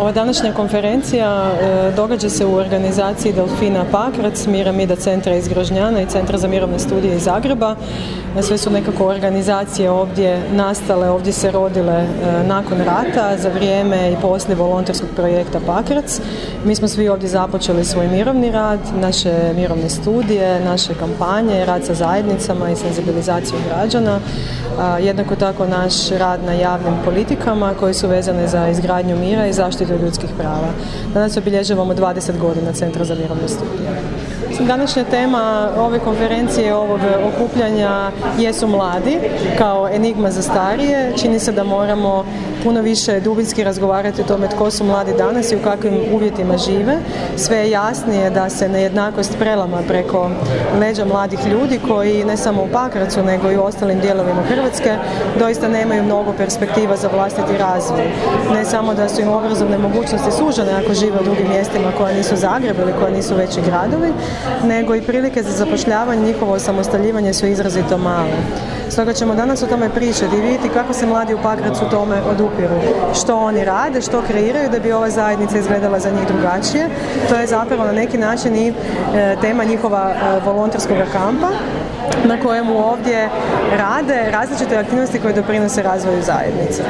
Ova današnja konferencija e, događa se u organizaciji Delfina Pakrac, Mida centra iz Grožnjana i Centra za mirovne studije iz Zagreba. E, sve su nekako organizacije ovdje nastale, ovdje se rodile e, nakon rata, za vrijeme i poslije volonterskog projekta Pakrac. Mi smo svi ovdje započeli svoj mirovni rad, naše mirovne studije, naše kampanje, rad sa zajednicama i senzibilizaciju građana. Jednako tako naš rad na javnim politikama koje su vezane za izgradnju mira i zaštitu ljudskih prava. Danas obilježavamo 20 godina Centra za mirovne studije. Današnja tema ove konferencije, ovog okupljanja jesu mladi kao enigma za starije. Čini se da moramo puno više dubinski razgovarati o tome tko su mladi danas i u kakvim uvjetima žive. Sve je jasnije da se nejednakost prelama preko leđa mladih ljudi koji ne samo u Pakracu nego i u ostalim dijelovima Hrvatske doista nemaju mnogo perspektiva za vlastiti razvoj. Ne samo da su im obrazovne mogućnosti sužene ako žive u drugim mjestima koja nisu Zagreb ili koja nisu veći gradovi, nego i prilike za zapošljavanje, njihovo osamostaljivanje su izrazito male. Stoga ćemo danas o tome pričati i vidjeti kako se mladi u Pakracu tome odupiru. Što oni rade, što kreiraju da bi ova zajednica izgledala za njih drugačije. To je zapravo na neki način i e, tema njihova e, volonterskog kampa na kojemu ovdje rade različite aktivnosti koje doprinose razvoju zajednice.